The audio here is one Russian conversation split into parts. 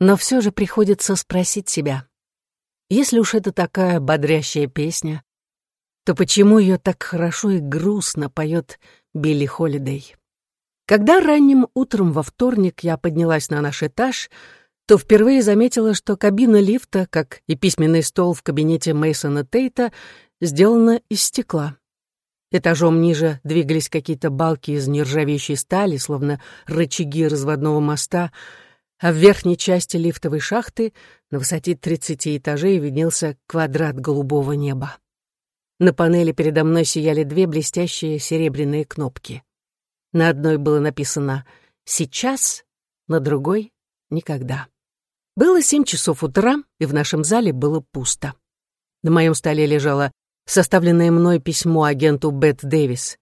Но все же приходится спросить себя, если уж это такая бодрящая песня, то почему ее так хорошо и грустно поет Билли Холидей? Когда ранним утром во вторник я поднялась на наш этаж, то впервые заметила, что кабина лифта, как и письменный стол в кабинете Мейсона Тейта, сделана из стекла. Этажом ниже двигались какие-то балки из нержавеющей стали, словно рычаги разводного моста, а в верхней части лифтовой шахты на высоте 30 этажей виднелся квадрат голубого неба. На панели передо мной сияли две блестящие серебряные кнопки. На одной было написано «Сейчас», на другой — «Никогда». Было семь часов утра, и в нашем зале было пусто. На моем столе лежало составленное мной письмо агенту Бет Дэвис.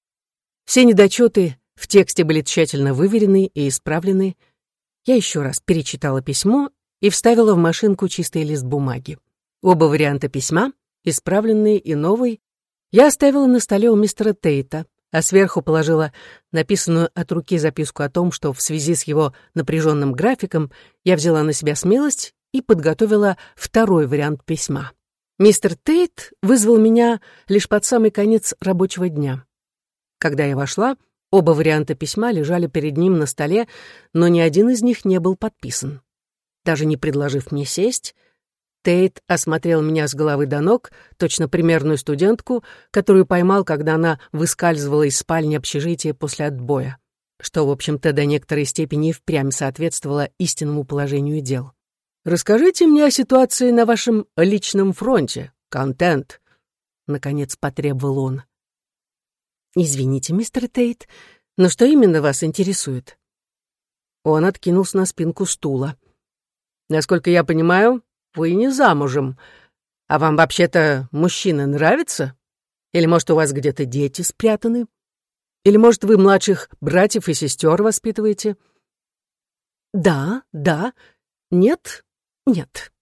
Все недочеты в тексте были тщательно выверены и исправлены. Я еще раз перечитала письмо и вставила в машинку чистый лист бумаги. Оба варианта письма, исправленный и новый, я оставила на столе у мистера Тейта, а сверху положила написанную от руки записку о том, что в связи с его напряженным графиком я взяла на себя смелость и подготовила второй вариант письма. Мистер Тейт вызвал меня лишь под самый конец рабочего дня. Когда я вошла, оба варианта письма лежали перед ним на столе, но ни один из них не был подписан. Даже не предложив мне сесть, Тейт осмотрел меня с головы до ног, точно примерную студентку, которую поймал, когда она выскальзывала из спальни общежития после отбоя, что, в общем-то, до некоторой степени впрямь соответствовало истинному положению дел. Расскажите мне о ситуации на вашем личном фронте. Контент. Наконец потребовал он. Извините, мистер Тейт, но что именно вас интересует? Он откинулся на спинку стула. Насколько я понимаю, вы не замужем. А вам вообще-то мужчины нравятся? Или, может, у вас где-то дети спрятаны? Или, может, вы младших братьев и сестер воспитываете? Да, да. Нет, нет.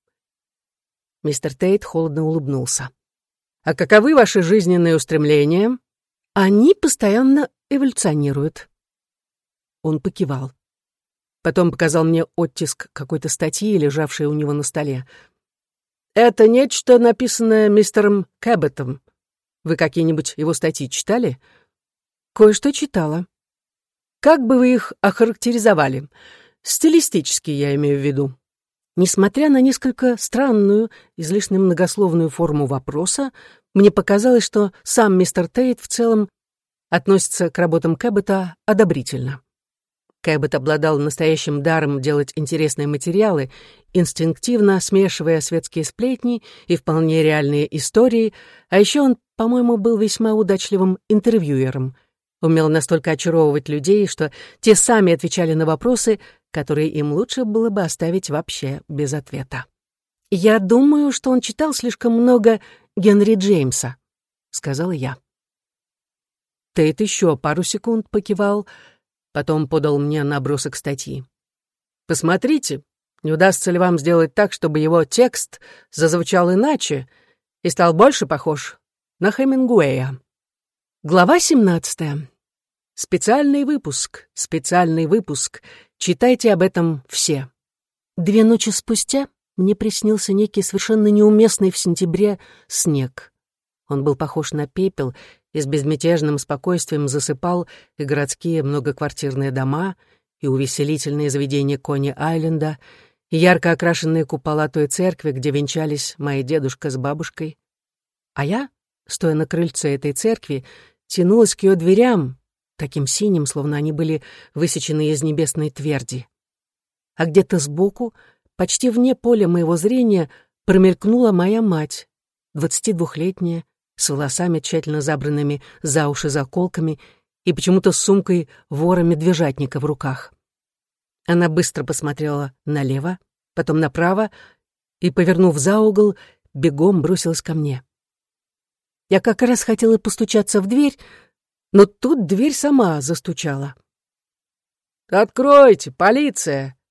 Мистер Тейт холодно улыбнулся. А каковы ваши жизненные устремления? Они постоянно эволюционируют. Он покивал. Потом показал мне оттиск какой-то статьи, лежавшей у него на столе. «Это нечто, написанное мистером Кэббетом. Вы какие-нибудь его статьи читали?» «Кое-что читала». «Как бы вы их охарактеризовали? Стилистически, я имею в виду». Несмотря на несколько странную, излишне многословную форму вопроса, мне показалось, что сам мистер Тейт в целом относится к работам Кэббета одобрительно. Кэббет обладал настоящим даром делать интересные материалы, инстинктивно смешивая светские сплетни и вполне реальные истории, а еще он, по-моему, был весьма удачливым интервьюером — умел настолько очаровывать людей, что те сами отвечали на вопросы, которые им лучше было бы оставить вообще без ответа. «Я думаю, что он читал слишком много Генри Джеймса», — сказала я. Тейт еще пару секунд покивал, потом подал мне набросок статьи. «Посмотрите, не удастся ли вам сделать так, чтобы его текст зазвучал иначе и стал больше похож на Хемингуэя?» Глава 17. Специальный выпуск, специальный выпуск. Читайте об этом все. Две ночи спустя мне приснился некий совершенно неуместный в сентябре снег. Он был похож на пепел и с безмятежным спокойствием засыпал и городские многоквартирные дома, и увеселительные заведения Кони-Айленда, и ярко окрашенные купола той церкви, где венчались мои дедушка с бабушкой. А я, стоя на крыльце этой церкви, тянулась к ее дверям, таким синим, словно они были высечены из небесной тверди. А где-то сбоку, почти вне поля моего зрения, промелькнула моя мать, двадцатидвухлетняя, с волосами тщательно забранными за уши заколками и почему-то с сумкой вора-медвежатника в руках. Она быстро посмотрела налево, потом направо и, повернув за угол, бегом бросилась ко мне. Я как раз хотела постучаться в дверь, но тут дверь сама застучала. «Откройте, полиция!» —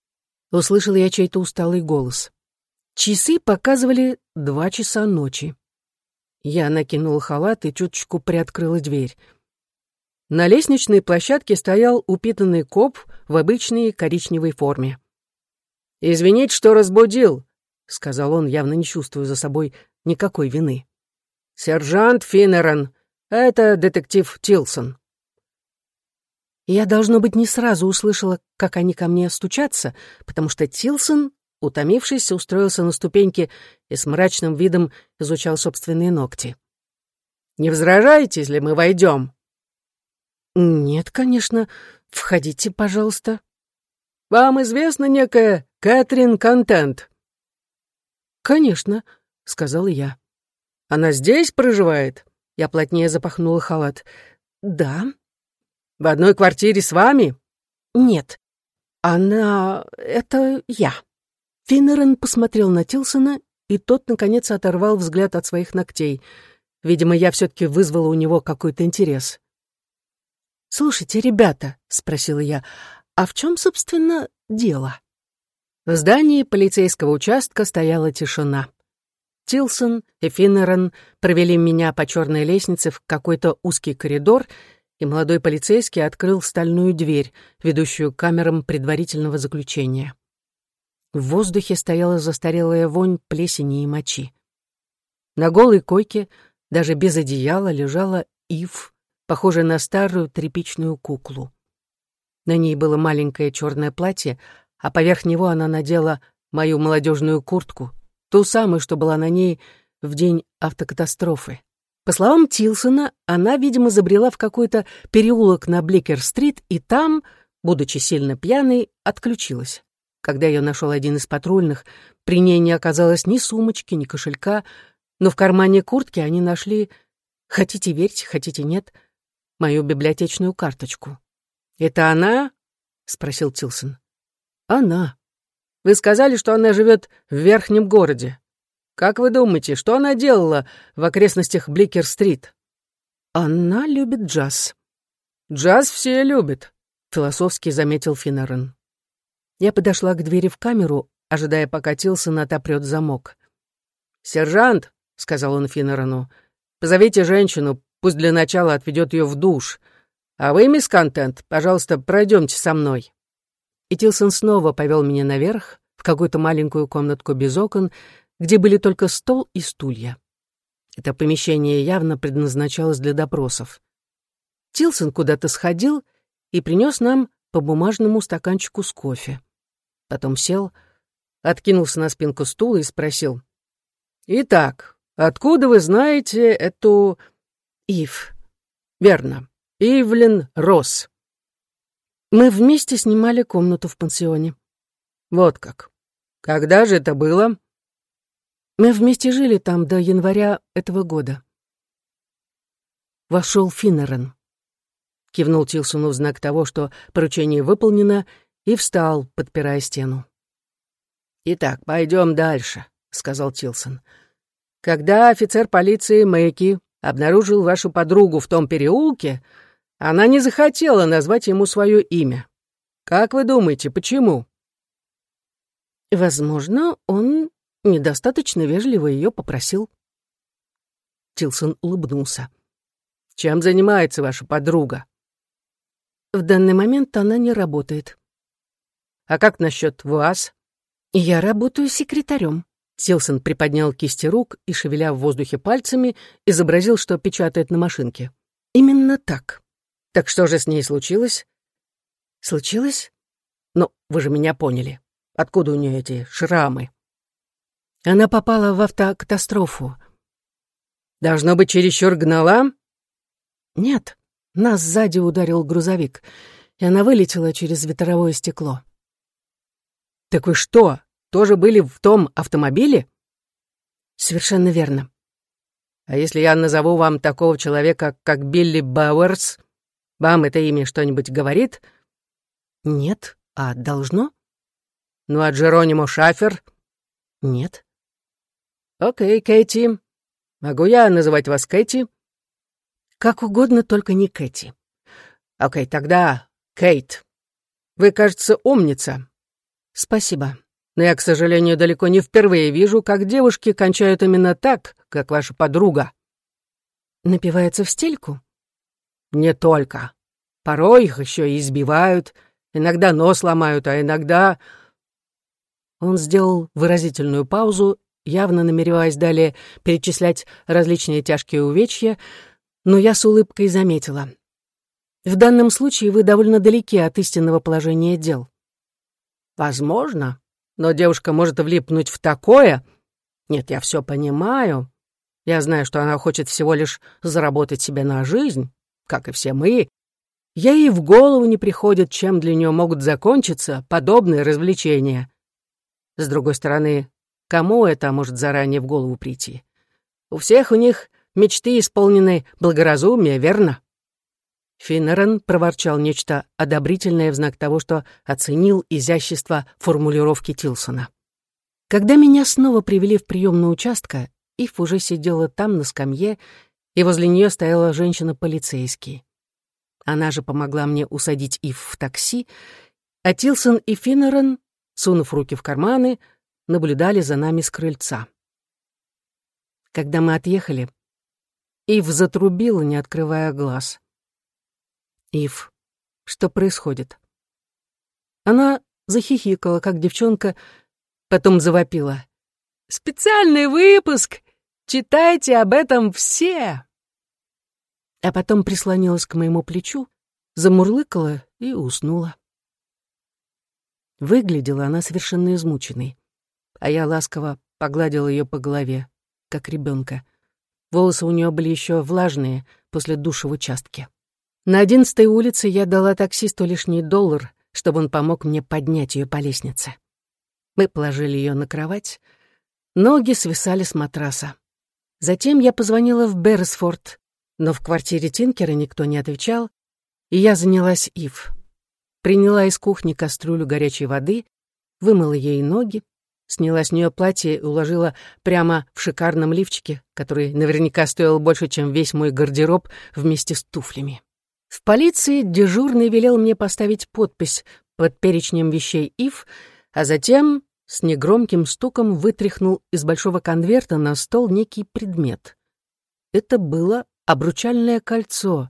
услышал я чей-то усталый голос. Часы показывали два часа ночи. Я накинула халат и чуточку приоткрыла дверь. На лестничной площадке стоял упитанный коп в обычной коричневой форме. «Извините, что разбудил», — сказал он, явно не чувствуя за собой никакой вины. «Сержант Финнерон, это детектив Тилсон». Я, должно быть, не сразу услышала, как они ко мне стучатся, потому что Тилсон, утомившись, устроился на ступеньке и с мрачным видом изучал собственные ногти. «Не возражаете, если мы войдем?» «Нет, конечно. Входите, пожалуйста». «Вам известна некая Кэтрин Контент?» «Конечно», — сказала я. «Она здесь проживает?» Я плотнее запахнула халат. «Да». В одной квартире с вами? Нет. Она... это я. Финнерен посмотрел на Тилсона, и тот, наконец, оторвал взгляд от своих ногтей. Видимо, я все-таки вызвала у него какой-то интерес. «Слушайте, ребята», — спросила я, — «а в чем, собственно, дело?» В здании полицейского участка стояла тишина. Тилсон и Финнерен провели меня по черной лестнице в какой-то узкий коридор — и молодой полицейский открыл стальную дверь, ведущую к камерам предварительного заключения. В воздухе стояла застарелая вонь плесени и мочи. На голой койке, даже без одеяла, лежала Ив, похожая на старую тряпичную куклу. На ней было маленькое черное платье, а поверх него она надела мою молодежную куртку, ту самую, что была на ней в день автокатастрофы. По словам Тилсона, она, видимо, забрела в какой-то переулок на Бликер-стрит и там, будучи сильно пьяной, отключилась. Когда ее нашел один из патрульных, при ней не оказалось ни сумочки, ни кошелька, но в кармане куртки они нашли, хотите верьте, хотите нет, мою библиотечную карточку. «Это она?» — спросил Тилсон. «Она. Вы сказали, что она живет в верхнем городе. Как вы думаете, что она делала в окрестностях Бликер-стрит? Она любит джаз. Джаз все любят, философски заметил Финнерен. Я подошла к двери в камеру, ожидая, пока Тилсон отопрет замок. «Сержант», — сказал он Финнерену, — «позовите женщину, пусть для начала отведет ее в душ. А вы, мисс Контент, пожалуйста, пройдемте со мной». И Тилсон снова повел меня наверх, в какую-то маленькую комнатку без окон, где были только стол и стулья. Это помещение явно предназначалось для допросов. Тилсон куда-то сходил и принес нам по бумажному стаканчику с кофе. Потом сел, откинулся на спинку стула и спросил. «Итак, откуда вы знаете эту...» «Ив». «Верно. Ивлин Росс». «Мы вместе снимали комнату в пансионе». «Вот как. Когда же это было?» Мы вместе жили там до января этого года. Вошел Финнерен. Кивнул Тилсону в знак того, что поручение выполнено, и встал, подпирая стену. «Итак, пойдем дальше», — сказал Тилсон. «Когда офицер полиции Мэйки обнаружил вашу подругу в том переулке, она не захотела назвать ему свое имя. Как вы думаете, почему?» «Возможно, он недостаточно вежливо ее попросил. Тилсон улыбнулся. «Чем занимается ваша подруга?» «В данный момент она не работает». «А как насчет вас?» «Я работаю секретарем». Тилсон приподнял кисти рук и, шевеля в воздухе пальцами, изобразил, что печатает на машинке. «Именно так». «Так что же с ней случилось?» «Случилось?» «Ну, вы же меня поняли. Откуда у нее эти шрамы?» Она попала в автокатастрофу. Должно быть, чересчур гнала? Нет, нас сзади ударил грузовик, и она вылетела через ветровое стекло. Так вы что, тоже были в том автомобиле? Совершенно верно. А если я назову вам такого человека, как Билли Бауэрс, вам это имя что-нибудь говорит? Нет, а должно? Ну, а Джеронимо Шафер? Нет. «Окей, Кэти. Могу я называть вас Кэти?» «Как угодно, только не Кэти». «Окей, тогда Кейт. Вы, кажется, умница». «Спасибо». «Но я, к сожалению, далеко не впервые вижу, как девушки кончают именно так, как ваша подруга». «Напивается в стельку?» «Не только. Порой их еще и избивают, иногда нос ломают, а иногда...» Он сделал выразительную паузу, явно намереваясь далее перечислять различные тяжкие увечья, но я с улыбкой заметила. В данном случае вы довольно далеки от истинного положения дел. Возможно, но девушка может влипнуть в такое. Нет, я все понимаю. Я знаю, что она хочет всего лишь заработать себе на жизнь, как и все мы. Ей в голову не приходит, чем для нее могут закончиться подобные развлечения. С другой стороны, кому это может заранее в голову прийти? У всех у них мечты исполнены благоразумия, верно? Финнерен проворчал нечто одобрительное в знак того, что оценил изящество формулировки Тилсона. Когда меня снова привели в приемную участка, Ив уже сидела там, на скамье, и возле нее стояла женщина-полицейский. Она же помогла мне усадить Ив в такси, а Тилсон и Финнерен, сунув руки в карманы, наблюдали за нами с крыльца. Когда мы отъехали, Ив затрубила, не открывая глаз. Ив, что происходит? Она захихикала, как девчонка, потом завопила. «Специальный выпуск! Читайте об этом все!» А потом прислонилась к моему плечу, замурлыкала и уснула. Выглядела она совершенно измученной, а я ласково погладила ее по голове, как ребенка. Волосы у нее были еще влажные после душа в участке. На одиннадцатой улице я дала таксисту лишний доллар, чтобы он помог мне поднять ее по лестнице. Мы положили ее на кровать. Ноги свисали с матраса. Затем я позвонила в Берресфорд, но в квартире Тинкера никто не отвечал, и я занялась Ив. Приняла из кухни кастрюлю горячей воды, вымыла ей ноги, сняла с нее платье и уложила прямо в шикарном лифчике, который наверняка стоил больше, чем весь мой гардероб вместе с туфлями. В полиции дежурный велел мне поставить подпись под перечнем вещей Ив, а затем с негромким стуком вытряхнул из большого конверта на стол некий предмет. Это было обручальное кольцо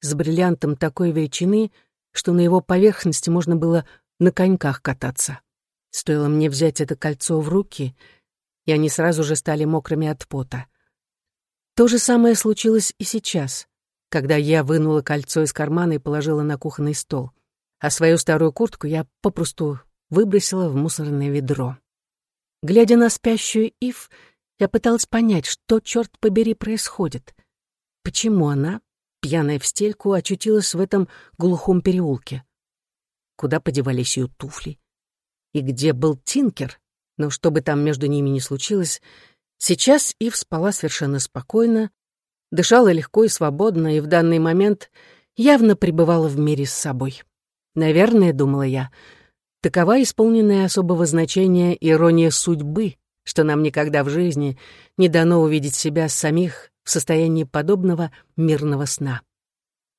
с бриллиантом такой величины, что на его поверхности можно было на коньках кататься. Стоило мне взять это кольцо в руки, и они сразу же стали мокрыми от пота. То же самое случилось и сейчас когда я вынула кольцо из кармана и положила на кухонный стол. А свою старую куртку я попросту выбросила в мусорное ведро. Глядя на спящую Ив, я пыталась понять, что, черт побери, происходит. Почему она, пьяная в стельку, очутилась в этом глухом переулке? Куда подевались ее туфли? И где был Тинкер? Но что бы там между ними ни случилось, сейчас Ив спала совершенно спокойно, дышала легко и свободно, и в данный момент явно пребывала в мире с собой. Наверное, думала я, такова исполненная особого значения ирония судьбы, что нам никогда в жизни не дано увидеть себя самих в состоянии подобного мирного сна.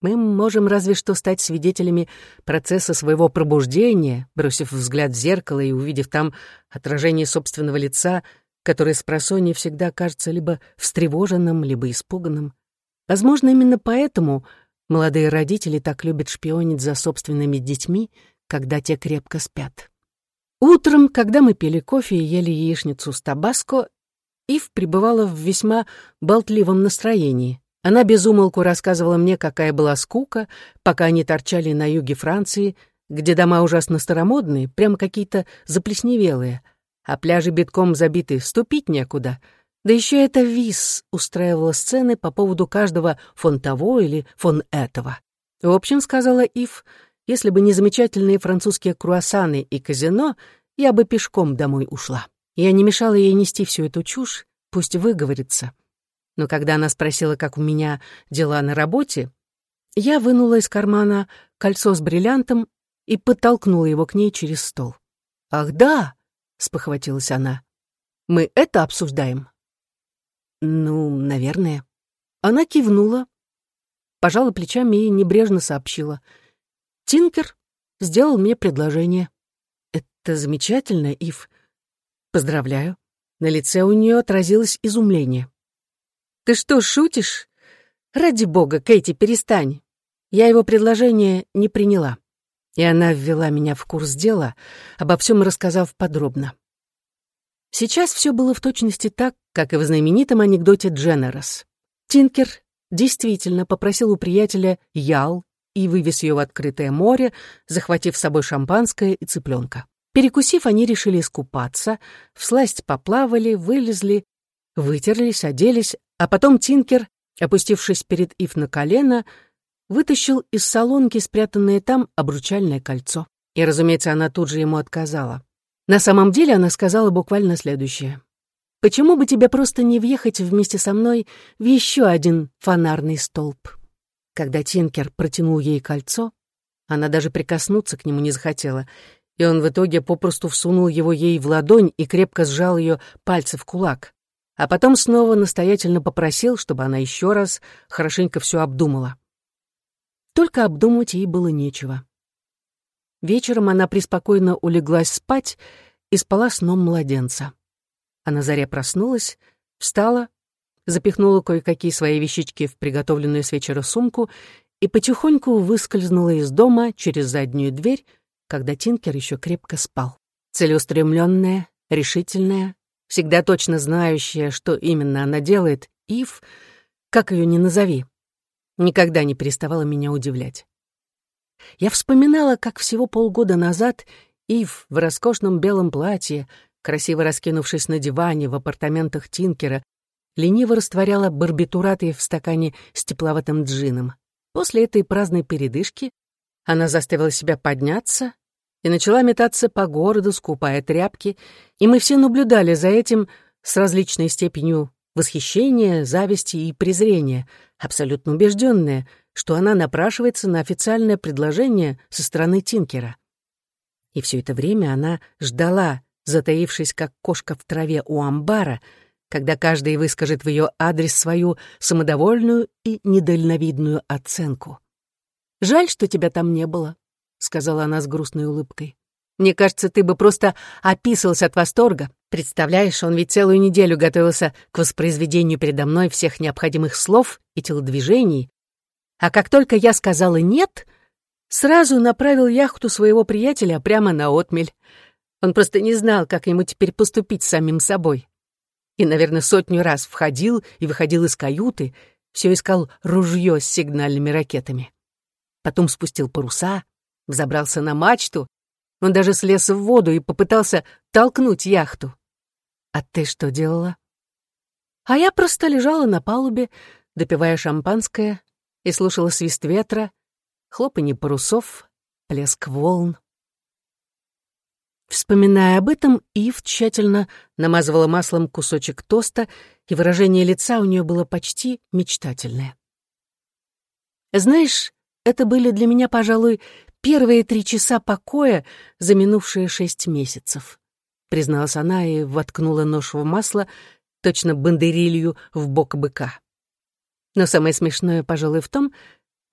Мы можем разве что стать свидетелями процесса своего пробуждения, бросив взгляд в зеркало и увидев там отражение собственного лица — который с просонья всегда кажется либо встревоженным, либо испуганным. Возможно, именно поэтому молодые родители так любят шпионить за собственными детьми, когда те крепко спят. Утром, когда мы пили кофе и ели яичницу с табаско, Ив пребывала в весьма болтливом настроении. Она безумолку рассказывала мне, какая была скука, пока они торчали на юге Франции, где дома ужасно старомодные, прямо какие-то заплесневелые — а пляжи битком забиты, ступить некуда. Да еще это ВИС устраивала сцены по поводу каждого фон того или фон этого. В общем, сказала Ив, если бы не замечательные французские круассаны и казино, я бы пешком домой ушла. Я не мешала ей нести всю эту чушь, пусть выговорится. Но когда она спросила, как у меня дела на работе, я вынула из кармана кольцо с бриллиантом и подтолкнула его к ней через стол. «Ах да!» — спохватилась она. «Мы это обсуждаем?» «Ну, наверное». Она кивнула, пожала плечами и небрежно сообщила. «Тинкер сделал мне предложение». «Это замечательно, Ив. Поздравляю». На лице у нее отразилось изумление. «Ты что, шутишь? Ради бога, Кэти, перестань. Я его предложение не приняла» и она ввела меня в курс дела, обо всем рассказав подробно. Сейчас все было в точности так, как и в знаменитом анекдоте Дженнерос. Тинкер действительно попросил у приятеля ял и вывез ее в открытое море, захватив с собой шампанское и цыпленка. Перекусив, они решили искупаться, всласть поплавали, вылезли, вытерлись, оделись, а потом Тинкер, опустившись перед Ив на колено, вытащил из салонки спрятанное там обручальное кольцо. И, разумеется, она тут же ему отказала. На самом деле она сказала буквально следующее. «Почему бы тебе просто не въехать вместе со мной в еще один фонарный столб?» Когда Тинкер протянул ей кольцо, она даже прикоснуться к нему не захотела, и он в итоге попросту всунул его ей в ладонь и крепко сжал ее пальцы в кулак, а потом снова настоятельно попросил, чтобы она еще раз хорошенько все обдумала. Только обдумать ей было нечего. Вечером она преспокойно улеглась спать и спала сном младенца. А на заре проснулась, встала, запихнула кое-какие свои вещички в приготовленную с вечера сумку и потихоньку выскользнула из дома через заднюю дверь, когда Тинкер еще крепко спал. Целеустремленная, решительная, всегда точно знающая, что именно она делает, Ив, как ее ни назови, никогда не переставала меня удивлять. Я вспоминала, как всего полгода назад Ив в роскошном белом платье, красиво раскинувшись на диване в апартаментах Тинкера, лениво растворяла барбитураты в стакане с тепловатым джином. После этой праздной передышки она заставила себя подняться и начала метаться по городу, скупая тряпки, и мы все наблюдали за этим с различной степенью восхищения, зависти и презрения, абсолютно убежденная, что она напрашивается на официальное предложение со стороны Тинкера. И все это время она ждала, затаившись как кошка в траве у амбара, когда каждый выскажет в ее адрес свою самодовольную и недальновидную оценку. «Жаль, что тебя там не было», — сказала она с грустной улыбкой. «Мне кажется, ты бы просто описывался от восторга. Представляешь, он ведь целую неделю готовился к воспроизведению передо мной всех необходимых слов и телодвижений. А как только я сказала «нет», сразу направил яхту своего приятеля прямо на отмель. Он просто не знал, как ему теперь поступить с самим собой и, наверное, сотню раз входил и выходил из каюты, все искал ружье с сигнальными ракетами. Потом спустил паруса, взобрался на мачту, он даже слез в воду и попытался толкнуть яхту. А ты что делала? А я просто лежала на палубе, допивая шампанское, и слушала свист ветра, хлопанье парусов, плеск волн. Вспоминая об этом, Ив тщательно намазывала маслом кусочек тоста, и выражение лица у нее было почти мечтательное. «Знаешь, это были для меня, пожалуй, первые три часа покоя за минувшие шесть месяцев», призналась она и воткнула нож в масло, точно бандерилью в бок быка. Но самое смешное, пожалуй, в том,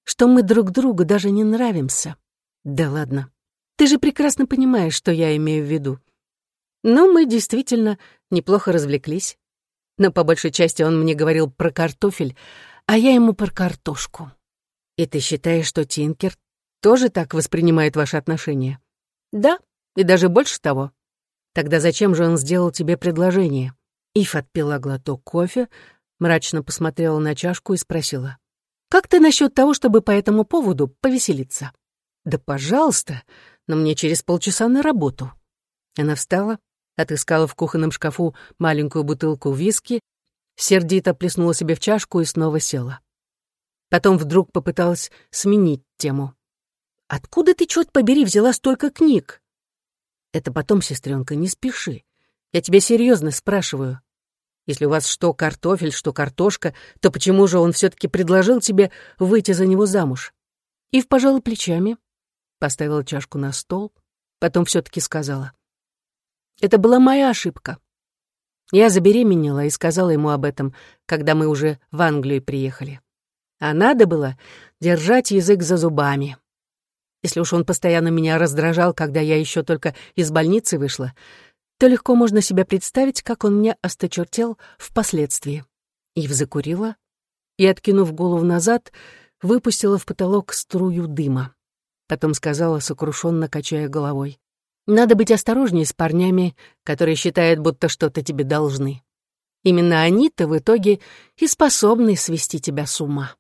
что мы друг другу даже не нравимся. Да ладно. Ты же прекрасно понимаешь, что я имею в виду. Ну, мы действительно неплохо развлеклись. Но по большей части он мне говорил про картофель, а я ему про картошку. И ты считаешь, что Тинкер тоже так воспринимает ваши отношения? Да, и даже больше того. Тогда зачем же он сделал тебе предложение? Ив отпила глоток кофе, мрачно посмотрела на чашку и спросила. «Как ты насчет того, чтобы по этому поводу повеселиться?» «Да пожалуйста, но мне через полчаса на работу». Она встала, отыскала в кухонном шкафу маленькую бутылку виски, сердито плеснула себе в чашку и снова села. Потом вдруг попыталась сменить тему. «Откуда ты, черт побери, взяла столько книг?» «Это потом, сестренка, не спеши. Я тебя серьезно спрашиваю. Если у вас что картофель, что картошка, то почему же он все-таки предложил тебе выйти за него замуж?» И в пожала плечами, поставила чашку на стол, потом все-таки сказала. «Это была моя ошибка. Я забеременела и сказала ему об этом, когда мы уже в Англию приехали. А надо было держать язык за зубами. Если уж он постоянно меня раздражал, когда я еще только из больницы вышла, то легко можно себе представить, как он мне осточертел впоследствии. Ив закурила и, откинув голову назад, выпустила в потолок струю дыма. Потом сказала, сокрушенно качая головой. Надо быть осторожнее с парнями, которые считают, будто что-то тебе должны. Именно они-то в итоге и способны свести тебя с ума.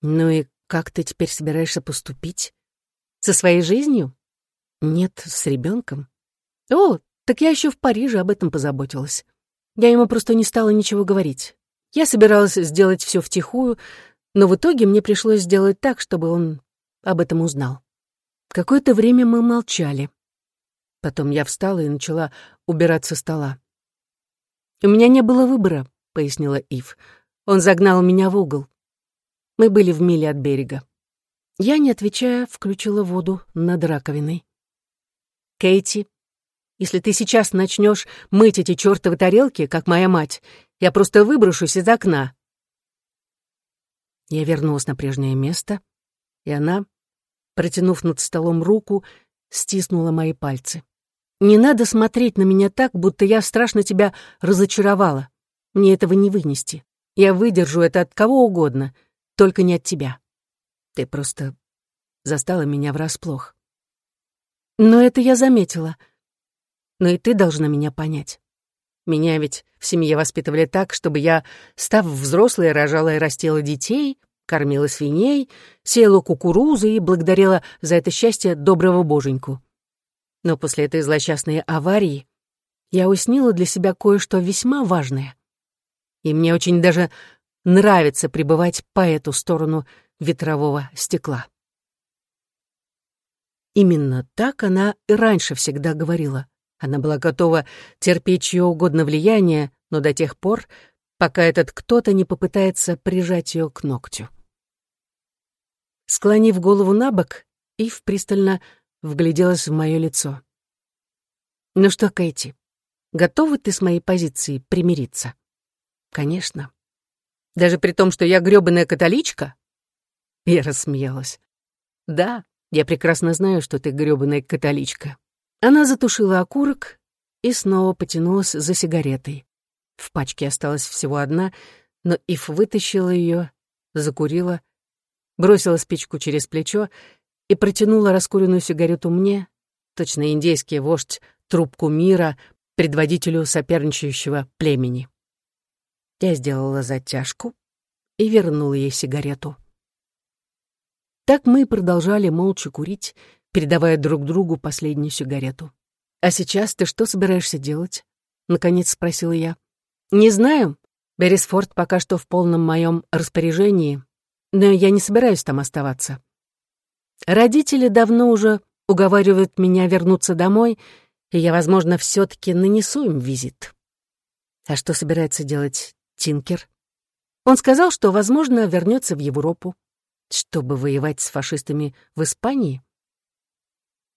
Ну и как ты теперь собираешься поступить? Со своей жизнью? Нет, с ребенком. О, так я еще в Париже об этом позаботилась. Я ему просто не стала ничего говорить. Я собиралась сделать все втихую, но в итоге мне пришлось сделать так, чтобы он об этом узнал. Какое-то время мы молчали. Потом я встала и начала убирать со стола. «У меня не было выбора», — пояснила Ив. «Он загнал меня в угол. Мы были в миле от берега». Я, не отвечая, включила воду над раковиной. «Кейти, если ты сейчас начнешь мыть эти чертовы тарелки, как моя мать, я просто выброшусь из окна». Я вернулась на прежнее место, и она, протянув над столом руку, стиснула мои пальцы. Не надо смотреть на меня так, будто я страшно тебя разочаровала. Мне этого не вынести. Я выдержу это от кого угодно, только не от тебя. Ты просто застала меня врасплох. Но это я заметила. Но и ты должна меня понять. Меня ведь в семье воспитывали так, чтобы я, став взрослой, рожала и растила детей, кормила свиней, сеяла кукурузы и благодарила за это счастье доброго боженьку. Но после этой злосчастной аварии я уяснила для себя кое-что весьма важное. И мне очень даже нравится пребывать по эту сторону ветрового стекла. Именно так она и раньше всегда говорила. Она была готова терпеть чье угодно влияние, но до тех пор, пока этот кто-то не попытается прижать ее к ногтю. Склонив голову на бок, Ив пристально вгляделась в мое лицо. «Ну что, Кэти, готова ты с моей позицией примириться?» «Конечно. Даже при том, что я грёбаная католичка?» Я рассмеялась. «Да, я прекрасно знаю, что ты грёбаная католичка». Она затушила окурок и снова потянулась за сигаретой. В пачке осталась всего одна, но Ив вытащила ее, закурила, бросила спичку через плечо и протянула раскуренную сигарету мне, точно индейский вождь, трубку мира, предводителю соперничающего племени. Я сделала затяжку и вернула ей сигарету. Так мы продолжали молча курить, передавая друг другу последнюю сигарету. «А сейчас ты что собираешься делать?» — наконец спросила я. «Не знаю. Беррисфорд пока что в полном моем распоряжении, но я не собираюсь там оставаться. Родители давно уже уговаривают меня вернуться домой, и я, возможно, все таки нанесу им визит. А что собирается делать Тинкер? Он сказал, что, возможно, вернется в Европу, чтобы воевать с фашистами в Испании.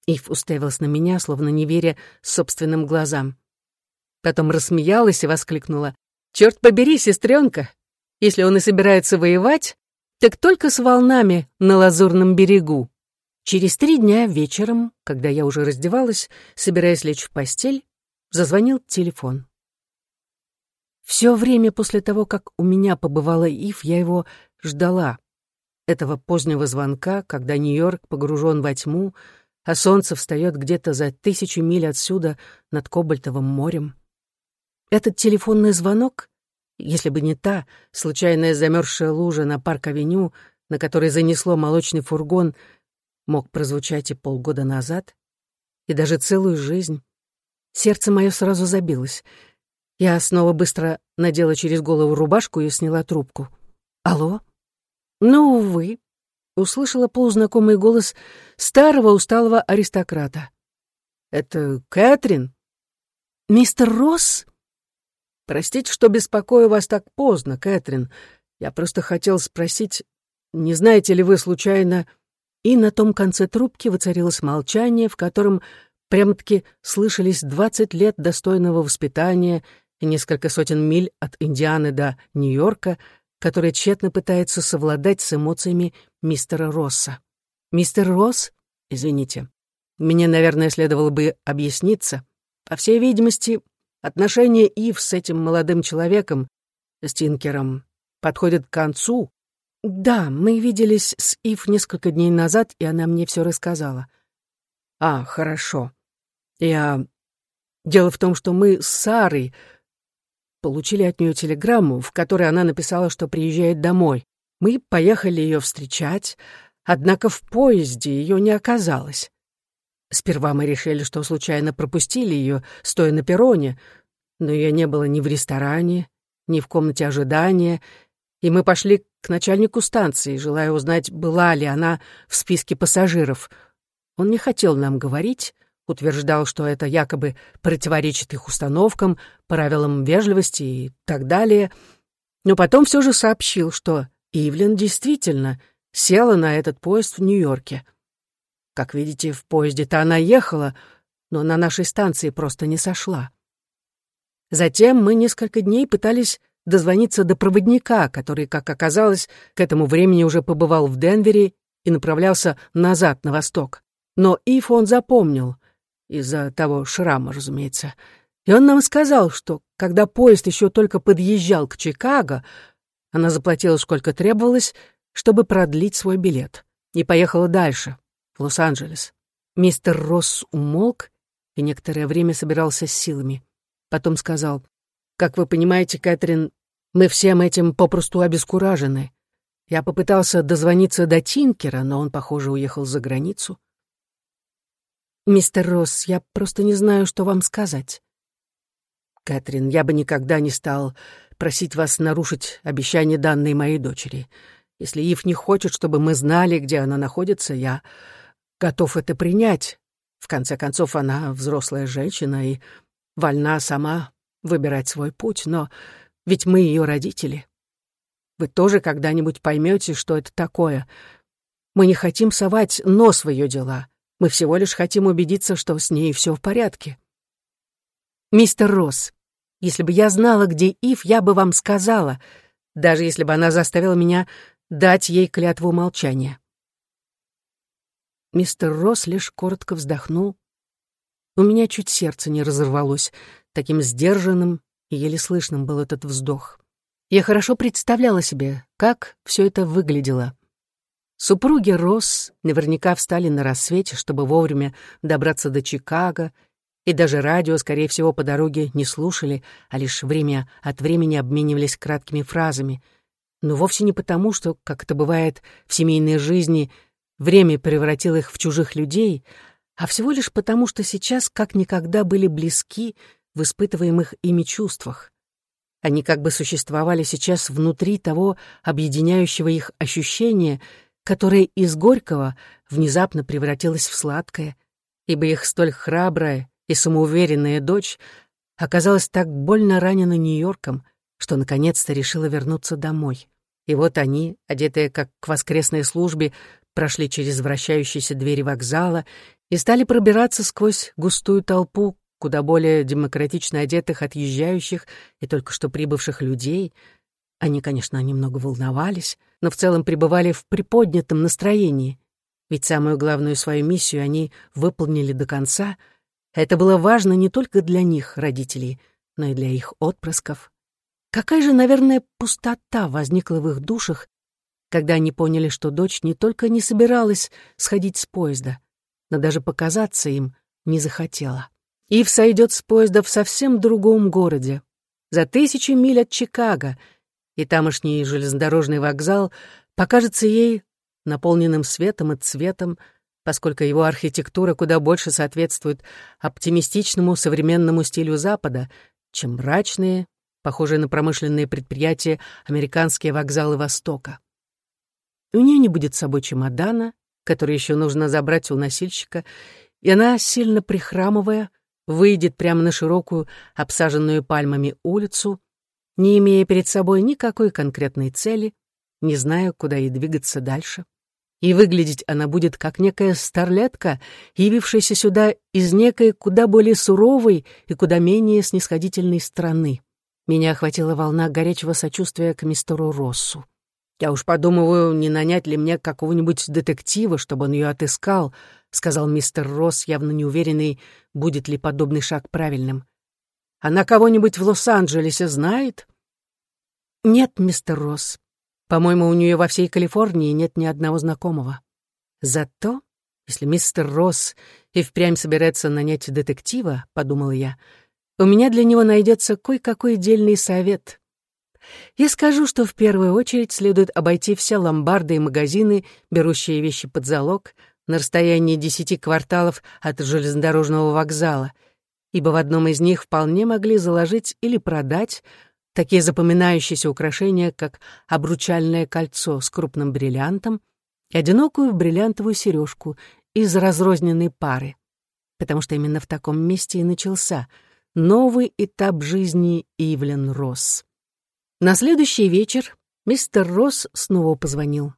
Ив уставилась на меня, словно не веря собственным глазам. Потом рассмеялась и воскликнула. «Черт побери, сестренка! Если он и собирается воевать, так только с волнами на лазурном берегу. Через три дня вечером, когда я уже раздевалась, собираясь лечь в постель, зазвонил телефон. Все время после того, как у меня побывала Ив, я его ждала. Этого позднего звонка, когда Нью-Йорк погружен во тьму, а солнце встает где-то за тысячу миль отсюда над Кобальтовым морем. Этот телефонный звонок если бы не та случайная замерзшая лужа на парк-авеню, на которой занесло молочный фургон, мог прозвучать и полгода назад, и даже целую жизнь. Сердце мое сразу забилось. Я снова быстро надела через голову рубашку и сняла трубку. «Алло?» «Ну, увы», — услышала полузнакомый голос старого усталого аристократа. «Это Кэтрин?» «Мистер Росс?» Простите, что беспокою вас так поздно, Кэтрин. Я просто хотел спросить, не знаете ли вы случайно...» И на том конце трубки воцарилось молчание, в котором прям-таки слышались двадцать лет достойного воспитания и несколько сотен миль от Индианы до Нью-Йорка, который тщетно пытается совладать с эмоциями мистера Росса. «Мистер Росс? Извините. Мне, наверное, следовало бы объясниться. По всей видимости, Отношения Ив с этим молодым человеком, с Тинкером, подходят к концу. Да, мы виделись с Ив несколько дней назад, и она мне все рассказала. А, хорошо. Я... Дело в том, что мы с Сарой получили от нее телеграмму, в которой она написала, что приезжает домой. Мы поехали ее встречать, однако в поезде ее не оказалось. Сперва мы решили, что случайно пропустили ее, стоя на перроне, но ее не было ни в ресторане, ни в комнате ожидания, и мы пошли к начальнику станции, желая узнать, была ли она в списке пассажиров. Он не хотел нам говорить, утверждал, что это якобы противоречит их установкам, правилам вежливости и так далее, но потом все же сообщил, что Ивлин действительно села на этот поезд в Нью-Йорке. Как видите, в поезде-то она ехала, но на нашей станции просто не сошла. Затем мы несколько дней пытались дозвониться до проводника, который, как оказалось, к этому времени уже побывал в Денвере и направлялся назад на восток. Но Ив он запомнил, из-за того шрама, разумеется. И он нам сказал, что когда поезд еще только подъезжал к Чикаго, она заплатила сколько требовалось, чтобы продлить свой билет, и поехала дальше, в Лос-Анджелес. Мистер Росс умолк и некоторое время собирался с силами. Потом сказал, «Как вы понимаете, Кэтрин, мы всем этим попросту обескуражены. Я попытался дозвониться до Тинкера, но он, похоже, уехал за границу. «Мистер Росс, я просто не знаю, что вам сказать». «Кэтрин, я бы никогда не стал просить вас нарушить обещание данной моей дочери. Если Ив не хочет, чтобы мы знали, где она находится, я готов это принять. В конце концов, она взрослая женщина и вольна сама выбирать свой путь, но ведь мы ее родители. Вы тоже когда-нибудь поймете, что это такое. Мы не хотим совать нос в ее дела. Мы всего лишь хотим убедиться, что с ней все в порядке. Мистер Росс, если бы я знала, где Ив, я бы вам сказала, даже если бы она заставила меня дать ей клятву молчания. Мистер Росс лишь коротко вздохнул. У меня чуть сердце не разорвалось. Таким сдержанным и еле слышным был этот вздох. Я хорошо представляла себе, как все это выглядело. Супруги Росс наверняка встали на рассвете, чтобы вовремя добраться до Чикаго, и даже радио, скорее всего, по дороге не слушали, а лишь время от времени обменивались краткими фразами. Но вовсе не потому, что, как это бывает в семейной жизни, время превратило их в чужих людей, а всего лишь потому, что сейчас как никогда были близки в испытываемых ими чувствах. Они как бы существовали сейчас внутри того объединяющего их ощущения — которое из горького внезапно превратилось в сладкое, ибо их столь храбрая и самоуверенная дочь оказалась так больно ранена Нью-Йорком, что наконец-то решила вернуться домой. И вот они, одетые как к воскресной службе, прошли через вращающиеся двери вокзала и стали пробираться сквозь густую толпу куда более демократично одетых отъезжающих и только что прибывших людей — они, конечно, немного волновались, но в целом пребывали в приподнятом настроении, ведь самую главную свою миссию они выполнили до конца. Это было важно не только для них, родителей, но и для их отпрысков. Какая же, наверное, пустота возникла в их душах, когда они поняли, что дочь не только не собиралась сходить с поезда, но даже показаться им не захотела. Ив сойдет с поезда в совсем другом городе, за тысячи миль от Чикаго — и тамошний железнодорожный вокзал покажется ей наполненным светом и цветом, поскольку его архитектура куда больше соответствует оптимистичному современному стилю Запада, чем мрачные, похожие на промышленные предприятия, американские вокзалы Востока. У нее не будет с собой чемодана, который еще нужно забрать у носильщика, и она, сильно прихрамывая, выйдет прямо на широкую, обсаженную пальмами улицу, не имея перед собой никакой конкретной цели, не зная, куда ей двигаться дальше. И выглядеть она будет как некая старлетка, явившаяся сюда из некой куда более суровой и куда менее снисходительной страны. Меня охватила волна горячего сочувствия к мистеру Россу. «Я уж подумываю, не нанять ли мне какого-нибудь детектива, чтобы он ее отыскал», — сказал мистер Росс, явно неуверенный, будет ли подобный шаг правильным. «Она кого-нибудь в Лос-Анджелесе знает?» «Нет, мистер Росс. По-моему, у нее во всей Калифорнии нет ни одного знакомого. Зато, Если мистер Росс и впрямь собирается нанять детектива, — подумала я, — у меня для него найдется кое-какой дельный совет. Я скажу, что в первую очередь следует обойти все ломбарды и магазины, берущие вещи под залог, на расстоянии десяти кварталов от железнодорожного вокзала, ибо в одном из них вполне могли заложить или продать такие запоминающиеся украшения, как обручальное кольцо с крупным бриллиантом и одинокую бриллиантовую сережку из разрозненной пары, потому что именно в таком месте и начался новый этап жизни Ивлен Росс. На следующий вечер мистер Росс снова позвонил.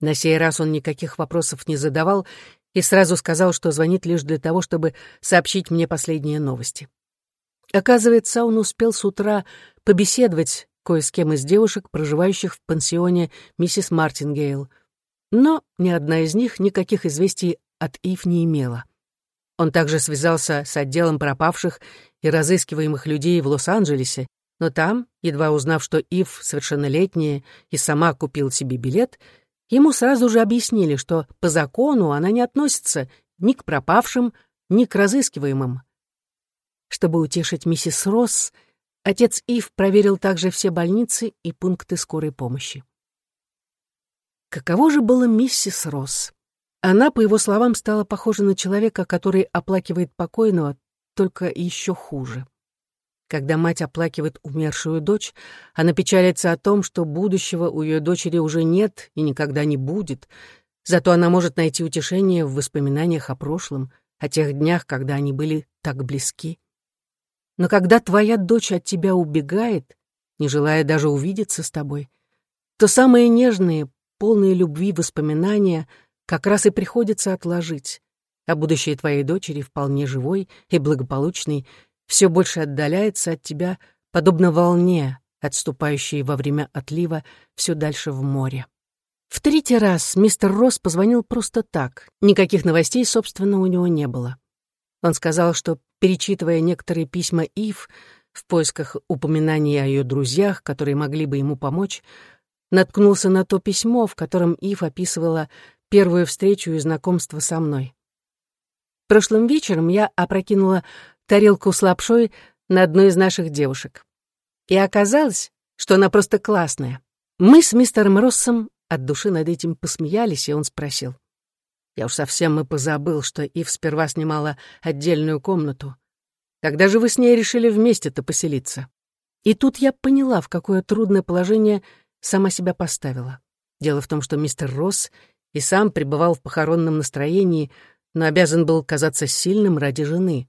На сей раз он никаких вопросов не задавал и сразу сказал, что звонит лишь для того, чтобы сообщить мне последние новости. Оказывается, он успел с утра побеседовать кое с кем из девушек, проживающих в пансионе миссис Мартингейл — но ни одна из них никаких известий от Ив не имела. Он также связался с отделом пропавших и разыскиваемых людей в Лос-Анджелесе, но там, едва узнав, что Ив совершеннолетняя и сама купил себе билет, ему сразу же объяснили, что по закону она не относится ни к пропавшим, ни к разыскиваемым. Чтобы утешить миссис Росс, отец Ив проверил также все больницы и пункты скорой помощи. Каково же было миссис Росс? Она, по его словам, стала похожа на человека, который оплакивает покойного, только еще хуже. Когда мать оплакивает умершую дочь, она печалится о том, что будущего у ее дочери уже нет и никогда не будет, зато она может найти утешение в воспоминаниях о прошлом, о тех днях, когда они были так близки. Но когда твоя дочь от тебя убегает, не желая даже увидеться с тобой, то самые нежные, полные любви воспоминания как раз и приходится отложить, а будущее твоей дочери, вполне живой и благополучный, все больше отдаляется от тебя, подобно волне, отступающей во время отлива все дальше в море. В третий раз мистер Росс позвонил просто так, никаких новостей, собственно, у него не было. Он сказал, что, перечитывая некоторые письма Ив в поисках упоминаний о ее друзьях, которые могли бы ему помочь, наткнулся на то письмо, в котором Ив описывала первую встречу и знакомство со мной. Прошлым вечером я опрокинула тарелку с лапшой на одну из наших девушек. И оказалось, что она просто классная. Мы с мистером Россом от души над этим посмеялись, и он спросил. Я уж совсем и позабыл, что Ив сперва снимала отдельную комнату. Когда же вы с ней решили вместе-то поселиться? И тут я поняла, в какое трудное положение сама себя поставила. Дело в том, что мистер Росс и сам пребывал в похоронном настроении, но обязан был казаться сильным ради жены.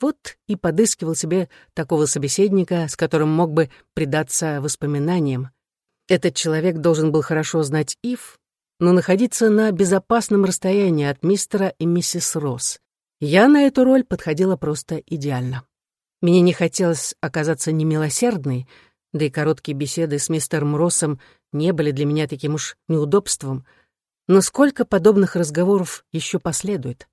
Вот и подыскивал себе такого собеседника, с которым мог бы предаться воспоминаниям. Этот человек должен был хорошо знать Ив, но находиться на безопасном расстоянии от мистера и миссис Росс. Я на эту роль подходила просто идеально. Мне не хотелось оказаться немилосердной, да и короткие беседы с мистером Россом не были для меня таким уж неудобством. Но сколько подобных разговоров еще последует?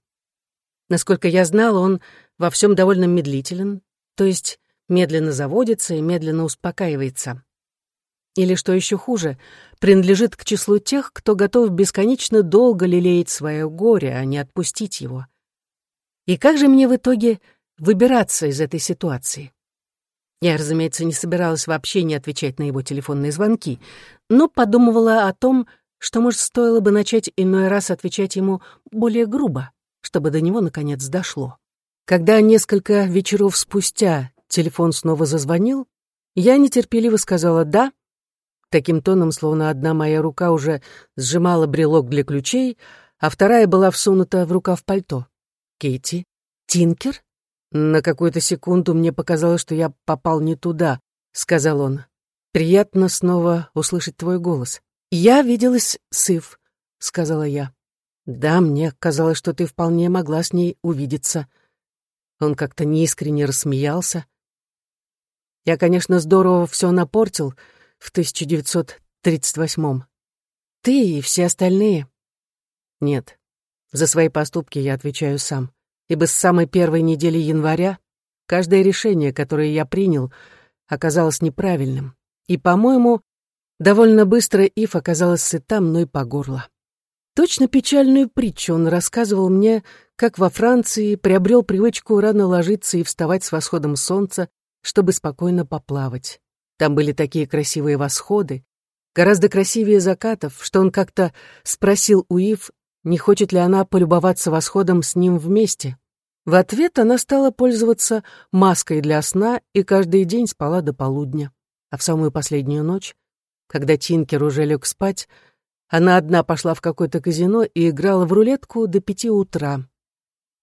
Насколько я знала, он во всем довольно медлителен, то есть медленно заводится и медленно успокаивается. Или, что еще хуже, принадлежит к числу тех, кто готов бесконечно долго лелеять свое горе, а не отпустить его. И как же мне в итоге выбираться из этой ситуации? Я, разумеется, не собиралась вообще не отвечать на его телефонные звонки, но подумывала о том, что, может, стоило бы начать иной раз отвечать ему более грубо, чтобы до него, наконец, дошло. Когда несколько вечеров спустя телефон снова зазвонил, я нетерпеливо сказала «да», таким тоном, словно одна моя рука уже сжимала брелок для ключей, а вторая была всунута в рукав пальто. «Кейти? Тинкер?» «На какую-то секунду мне показалось, что я попал не туда», — сказал он. «Приятно снова услышать твой голос». «Я виделась с Ив», — сказала я. «Да, мне казалось, что ты вполне могла с ней увидеться». Он как-то неискренне рассмеялся. «Я, конечно, здорово все напортил в 1938-м. Ты и все остальные». «Нет, за свои поступки я отвечаю сам ибо с самой первой недели января каждое решение, которое я принял, оказалось неправильным. И, по-моему, довольно быстро Ив оказалась сыта мной по горло. Точно печальную притчу он рассказывал мне, как во Франции приобрел привычку рано ложиться и вставать с восходом солнца, чтобы спокойно поплавать. Там были такие красивые восходы, гораздо красивее закатов, что он как-то спросил у Ив, не хочет ли она полюбоваться восходом с ним вместе. В ответ она стала пользоваться маской для сна и каждый день спала до полудня. А в самую последнюю ночь, когда Тинкер уже лег спать, она одна пошла в какое-то казино и играла в рулетку до пяти утра.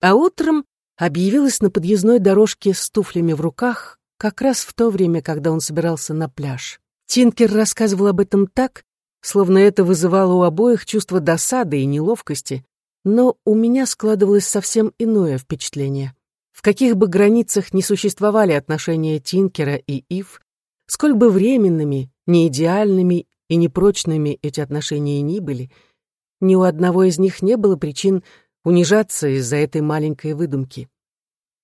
А утром объявилась на подъездной дорожке с туфлями в руках, как раз в то время, когда он собирался на пляж. Тинкер рассказывал об этом так, словно это вызывало у обоих чувство досады и неловкости, но у меня складывалось совсем иное впечатление. В каких бы границах ни существовали отношения Тинкера и Ив, сколь бы временными, неидеальными и непрочными эти отношения ни были, ни у одного из них не было причин унижаться из-за этой маленькой выдумки.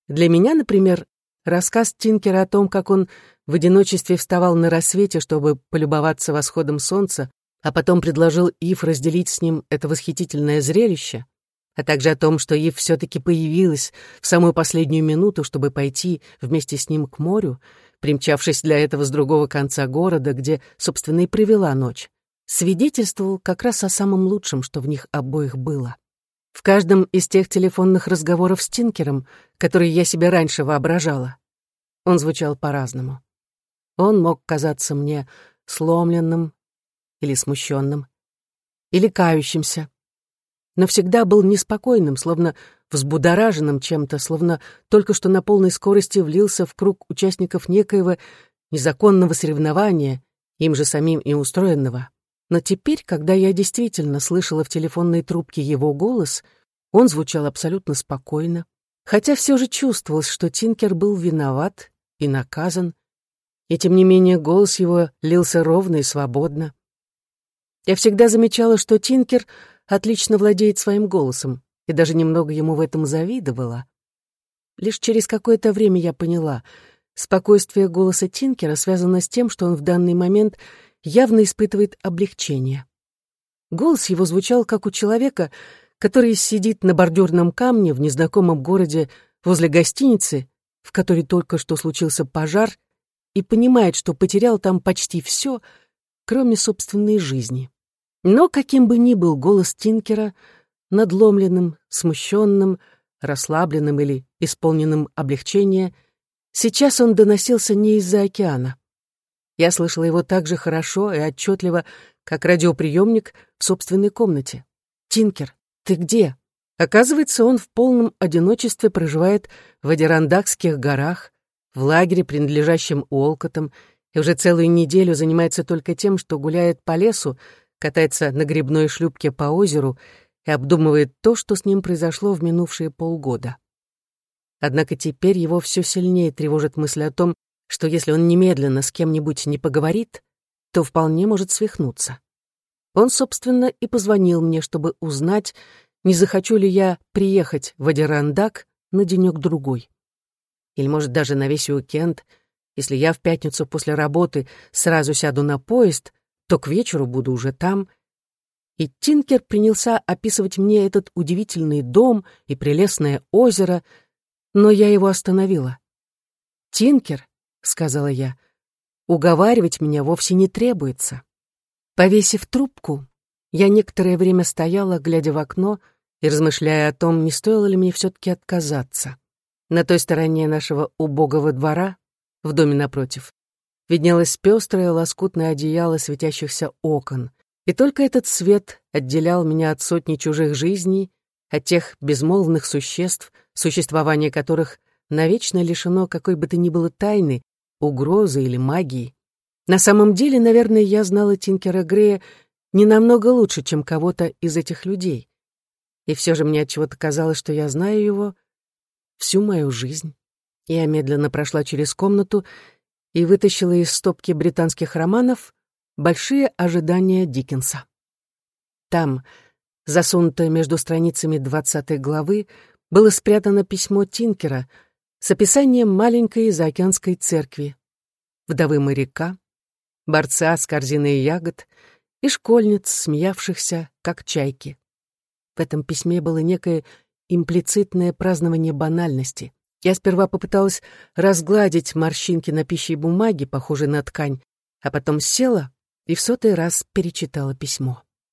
Для меня, например, рассказ Тинкера о том, как он в одиночестве вставал на рассвете, чтобы полюбоваться восходом солнца, а потом предложил Ив разделить с ним это восхитительное зрелище, а также о том, что Ив все-таки появилась в самую последнюю минуту, чтобы пойти вместе с ним к морю, примчавшись для этого с другого конца города, где, собственно, и провела ночь, свидетельствовал как раз о самом лучшем, что в них обоих было. В каждом из тех телефонных разговоров с Тинкером, которые я себе раньше воображала, он звучал по-разному. Он мог казаться мне сломленным или смущенным, или кающимся, но всегда был неспокойным, словно взбудораженным чем-то, словно только что на полной скорости влился в круг участников некоего незаконного соревнования, им же самим и устроенного. Но теперь, когда я действительно слышала в телефонной трубке его голос, он звучал абсолютно спокойно, хотя все же чувствовалось, что Тинкер был виноват и наказан, и тем не менее голос его лился ровно и свободно. Я всегда замечала, что Тинкер отлично владеет своим голосом, и даже немного ему в этом завидовала. Лишь через какое-то время я поняла, спокойствие голоса Тинкера связано с тем, что он в данный момент — явно испытывает облегчение. Голос его звучал, как у человека, который сидит на бордюрном камне в незнакомом городе возле гостиницы, в которой только что случился пожар, и понимает, что потерял там почти все, кроме собственной жизни. Но каким бы ни был голос Тинкера, надломленным, смущенным, расслабленным или исполненным облегчения, сейчас он доносился не из-за океана. Я слышала его так же хорошо и отчетливо, как радиоприемник в собственной комнате. «Тинкер, ты где?» Оказывается, он в полном одиночестве проживает в Адирандакских горах, в лагере, принадлежащем Уолкотам, и уже целую неделю занимается только тем, что гуляет по лесу, катается на грибной шлюпке по озеру и обдумывает то, что с ним произошло в минувшие полгода. Однако теперь его все сильнее тревожит мысль о том, что если он немедленно с кем-нибудь не поговорит, то вполне может свихнуться. Он, собственно, и позвонил мне, чтобы узнать, не захочу ли я приехать в Адирандак на денек-другой. Или, может, даже на весь уикенд. Если я в пятницу после работы сразу сяду на поезд, то к вечеру буду уже там. И Тинкер принялся описывать мне этот удивительный дом и прелестное озеро, но я его остановила. «Тинкер», — сказала я. «Уговаривать меня вовсе не требуется». Повесив трубку, я некоторое время стояла, глядя в окно и размышляя о том, не стоило ли мне все-таки отказаться. На той стороне нашего убогого двора, в доме напротив, виднелось пестрое лоскутное одеяло светящихся окон, и только этот свет отделял меня от сотни чужих жизней, от тех безмолвных существ, существование которых навечно лишено какой бы то ни было тайны угрозы или магии. На самом деле, наверное, я знала Тинкера Грея не намного лучше, чем кого-то из этих людей. И все же мне от чего-то казалось, что я знаю его всю мою жизнь. Я медленно прошла через комнату и вытащила из стопки британских романов «Большие ожидания Диккенса». Там, засунутое между страницами двадцатой главы, было спрятано письмо Тинкера — с описанием маленькой заокеанской церкви, вдовы моряка, борца с корзиной ягод и школьниц, смеявшихся, как чайки. В этом письме было некое имплицитное празднование банальности. Я сперва попыталась разгладить морщинки на пище и бумаге, похожей на ткань, а потом села и в сотый раз перечитала письмо.